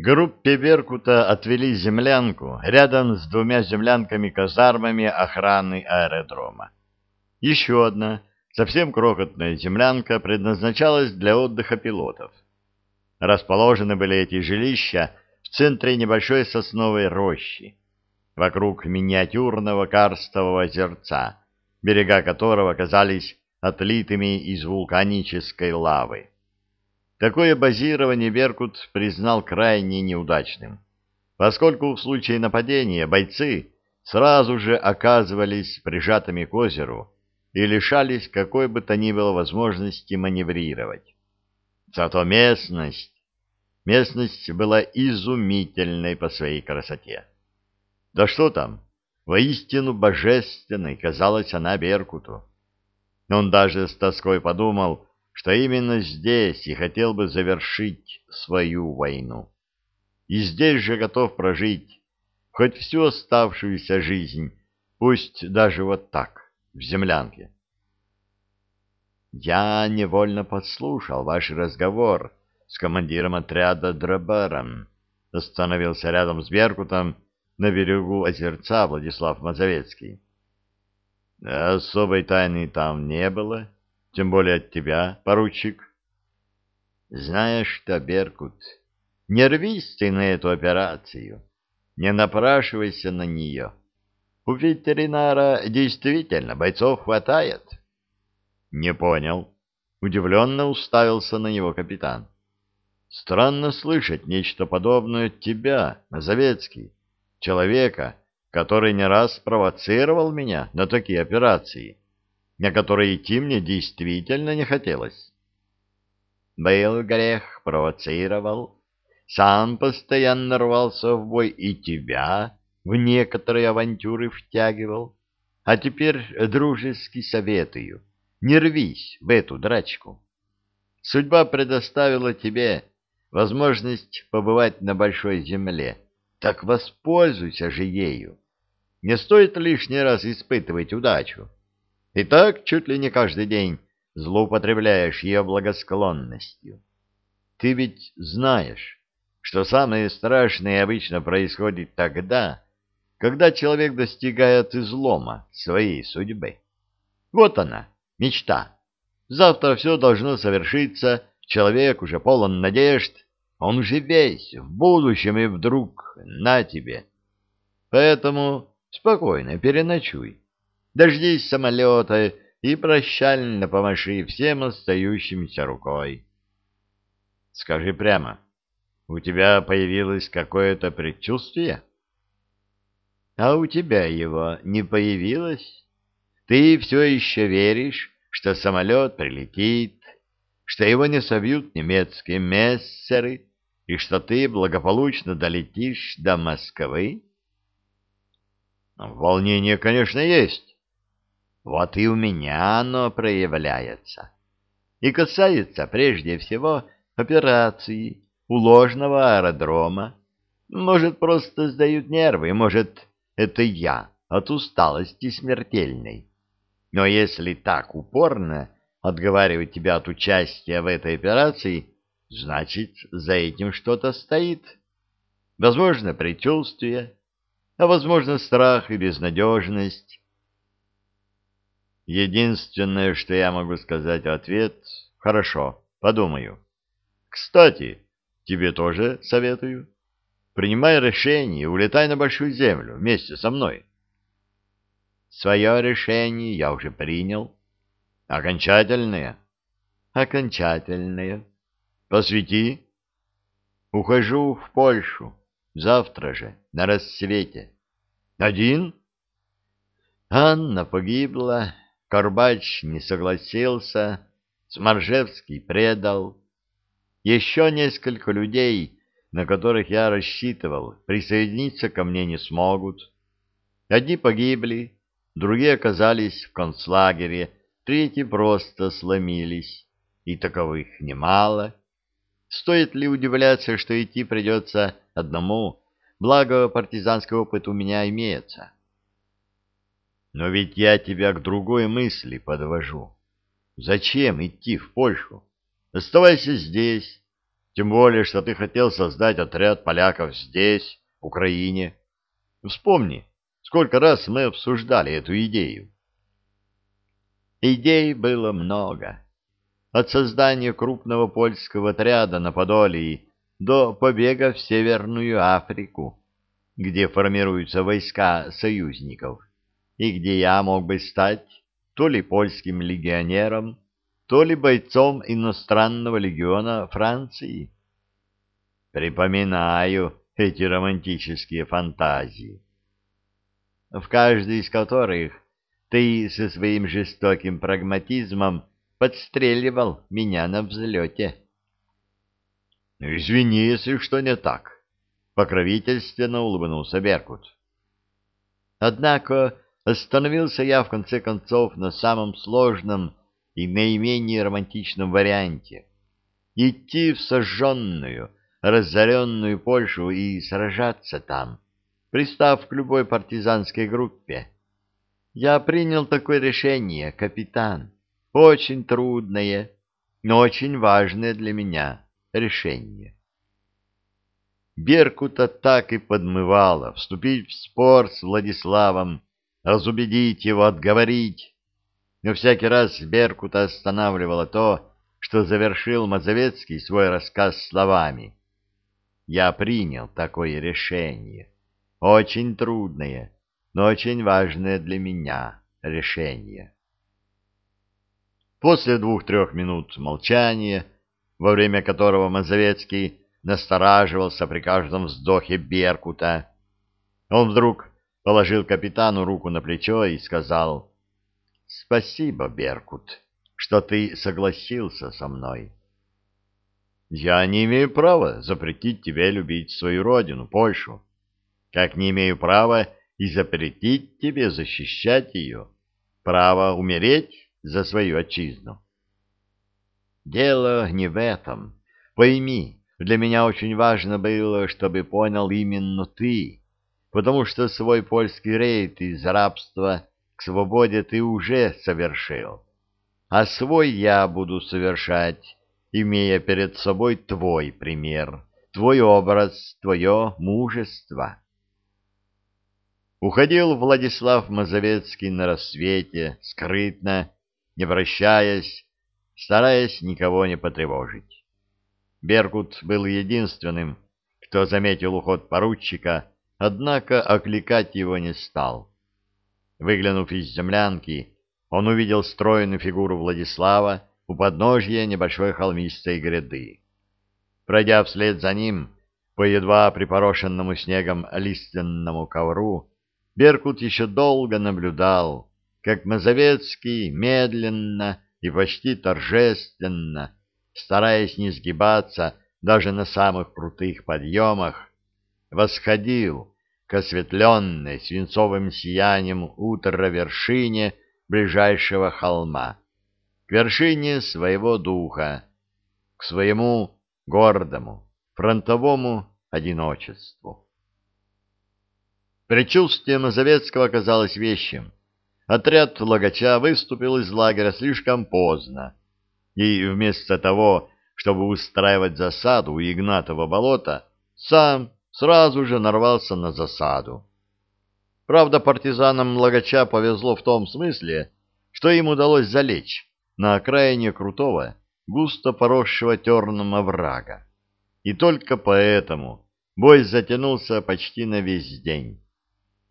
Группе Беркута отвели землянку рядом с двумя землянками-казармами охраны аэродрома. Еще одна, совсем крохотная землянка предназначалась для отдыха пилотов. Расположены были эти жилища в центре небольшой сосновой рощи, вокруг миниатюрного карстового озерца, берега которого казались отлитыми из вулканической лавы. Такое базирование Беркут признал крайне неудачным, поскольку в случае нападения бойцы сразу же оказывались прижатыми к озеру и лишались какой бы то ни было возможности маневрировать. Зато местность... Местность была изумительной по своей красоте. Да что там, воистину божественной казалась она Беркуту. Он даже с тоской подумал, что именно здесь и хотел бы завершить свою войну. И здесь же готов прожить хоть всю оставшуюся жизнь, пусть даже вот так, в землянке. Я невольно подслушал ваш разговор с командиром отряда Дробером. Остановился рядом с Беркутом на берегу озерца Владислав Мазовецкий. Особой тайны там не было, тем более от тебя, поручик. Знаешь что, Беркут, не рвись ты на эту операцию, не напрашивайся на нее. У ветеринара действительно бойцов хватает. Не понял. Удивленно уставился на него капитан. Странно слышать нечто подобное от тебя, Назовецкий, человека, который не раз провоцировал меня на такие операции на которые идти мне действительно не хотелось. Был грех, провоцировал, сам постоянно рвался в бой и тебя в некоторые авантюры втягивал. А теперь дружески советую, не рвись в эту драчку. Судьба предоставила тебе возможность побывать на большой земле, так воспользуйся же ею. Не стоит лишний раз испытывать удачу. И так чуть ли не каждый день злоупотребляешь ее благосклонностью. Ты ведь знаешь, что самое страшное обычно происходит тогда, когда человек достигает излома своей судьбы. Вот она, мечта. Завтра все должно совершиться, человек уже полон надежд, он уже весь в будущем и вдруг на тебе. Поэтому спокойно переночуй дождись самолета и прощально помаши всем остающимся рукой. Скажи прямо, у тебя появилось какое-то предчувствие? А у тебя его не появилось? Ты все еще веришь, что самолет прилетит, что его не собьют немецкие мессеры и что ты благополучно долетишь до Москвы? Волнение, конечно, есть, вот и у меня оно проявляется. И касается прежде всего операции у ложного аэродрома. Может, просто сдают нервы, может, это я от усталости смертельной. Но если так упорно отговаривать тебя от участия в этой операции, значит, за этим что-то стоит. Возможно, предчувствие, а возможно, страх и безнадежность, Единственное, что я могу сказать в ответ — хорошо, подумаю. Кстати, тебе тоже советую. Принимай решение и улетай на Большую Землю вместе со мной. Свое решение я уже принял. Окончательное? Окончательное. Посвяти. Ухожу в Польшу. Завтра же, на рассвете. Один? Анна погибла. Корбач не согласился, Сморжевский предал. Еще несколько людей, на которых я рассчитывал, присоединиться ко мне не смогут. Одни погибли, другие оказались в концлагере, третьи просто сломились, и таковых немало. Стоит ли удивляться, что идти придется одному, благо партизанский опыт у меня имеется. Но ведь я тебя к другой мысли подвожу. Зачем идти в Польшу? Оставайся здесь. Тем более, что ты хотел создать отряд поляков здесь, в Украине. Вспомни, сколько раз мы обсуждали эту идею. Идей было много. От создания крупного польского отряда на Подолии до побега в Северную Африку, где формируются войска союзников, и где я мог бы стать то ли польским легионером, то ли бойцом иностранного легиона Франции. Припоминаю эти романтические фантазии, в каждой из которых ты со своим жестоким прагматизмом подстреливал меня на взлете. — Извини, если что не так, — покровительственно улыбнулся Беркут. Однако остановился я, в конце концов, на самом сложном и наименее романтичном варианте. Идти в сожженную, разоренную Польшу и сражаться там, пристав к любой партизанской группе. Я принял такое решение, капитан. Очень трудное, но очень важное для меня решение. Беркута так и подмывало вступить в спор с Владиславом, разубедить его, отговорить. Но всякий раз Беркута останавливало то, что завершил Мазовецкий свой рассказ словами. «Я принял такое решение, очень трудное, но очень важное для меня решение. После двух-трех минут молчания, во время которого Мазовецкий настораживался при каждом вздохе Беркута, он вдруг положил капитану руку на плечо и сказал «Спасибо, Беркут, что ты согласился со мной». «Я не имею права запретить тебе любить свою родину, Польшу, как не имею права и запретить тебе защищать ее, право умереть за свою отчизну. Дело не в этом. Пойми, для меня очень важно было, чтобы понял именно ты, потому что свой польский рейд из рабства к свободе ты уже совершил, а свой я буду совершать, имея перед собой твой пример, твой образ, твое мужество. Уходил Владислав Мазовецкий на рассвете, скрытно, не вращаясь, стараясь никого не потревожить. Беркут был единственным, кто заметил уход поручика, однако окликать его не стал. Выглянув из землянки, он увидел стройную фигуру Владислава у подножья небольшой холмистой гряды. Пройдя вслед за ним по едва припорошенному снегом лиственному ковру, Беркут еще долго наблюдал, как Мазовецкий медленно и почти торжественно, стараясь не сгибаться даже на самых крутых подъемах, восходил к осветленной свинцовым сиянием утра вершине ближайшего холма, к вершине своего духа, к своему гордому фронтовому одиночеству. Предчувствие Мазовецкого оказалось вещим. Отряд Логача выступил из лагеря слишком поздно, и вместо того, чтобы устраивать засаду у Игнатова болота, сам сразу же нарвался на засаду. Правда, партизанам Логача повезло в том смысле, что им удалось залечь на окраине крутого, густо поросшего терном оврага. И только поэтому бой затянулся почти на весь день.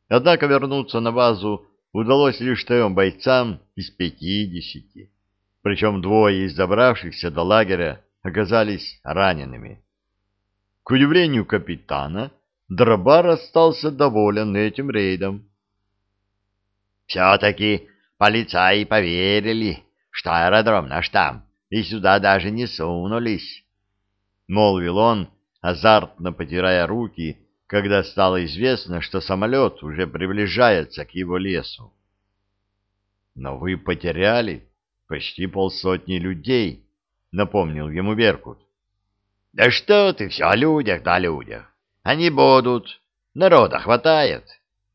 Однако вернуться на базу удалось лишь трем бойцам из пятидесяти, причем двое из забравшихся до лагеря оказались ранеными. К удивлению капитана, Дробар остался доволен этим рейдом. «Все-таки полицаи поверили, что аэродром наш там, и сюда даже не сунулись», — молвил он, азартно потирая руки, когда стало известно, что самолет уже приближается к его лесу. «Но вы потеряли почти полсотни людей», — напомнил ему Беркут. «Да что ты все о людях да о людях. Они будут. Народа хватает.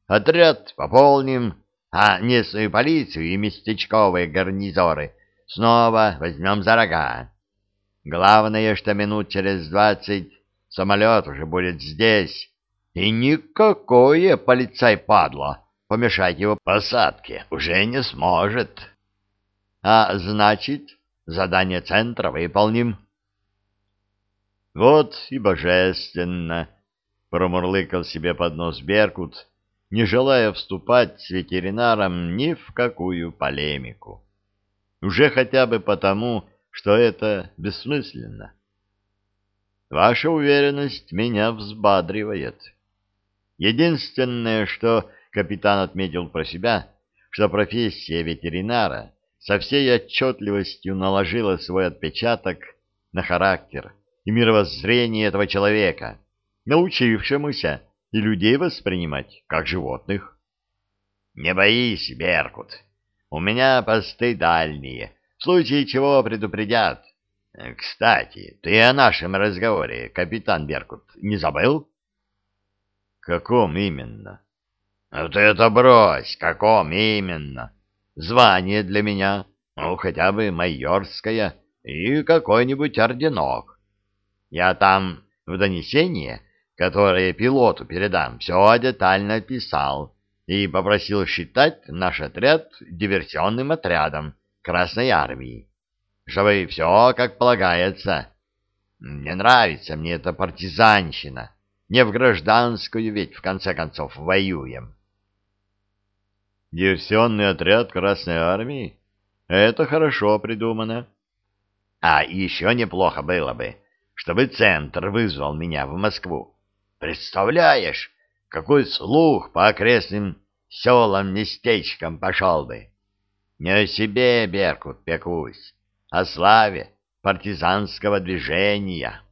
Отряд пополним, а местную полицию и местечковые гарнизоры снова возьмем за рога. Главное, что минут через двадцать самолет уже будет здесь, и никакое полицай-падла помешать его посадке уже не сможет. А значит, задание центра выполним. Вот и божественно, промурлыкал себе под нос Беркут, не желая вступать с ветеринаром ни в какую полемику. Уже хотя бы потому, что это бессмысленно. Ваша уверенность меня взбадривает. Единственное, что капитан отметил про себя, что профессия ветеринара со всей отчетливостью наложила свой отпечаток на характер и мировоззрение этого человека, научившемуся и людей воспринимать как животных. Не боись, Беркут, у меня посты дальние, в случае чего предупредят. Кстати, ты о нашем разговоре, капитан Беркут, не забыл? Каком именно? Вот это брось, каком именно? Звание для меня, ну, хотя бы майорское, и какой-нибудь орденок. Я там в донесение, которое пилоту передам, все детально описал и попросил считать наш отряд диверсионным отрядом Красной Армии, чтобы все как полагается. Не нравится мне эта партизанщина. Не в гражданскую ведь, в конце концов, воюем. Диверсионный отряд Красной Армии? Это хорошо придумано. А еще неплохо было бы, чтобы центр вызвал меня в Москву. Представляешь, какой слух по окрестным селам, местечкам пошел бы. Не о себе, Беркут, пекусь, о славе партизанского движения.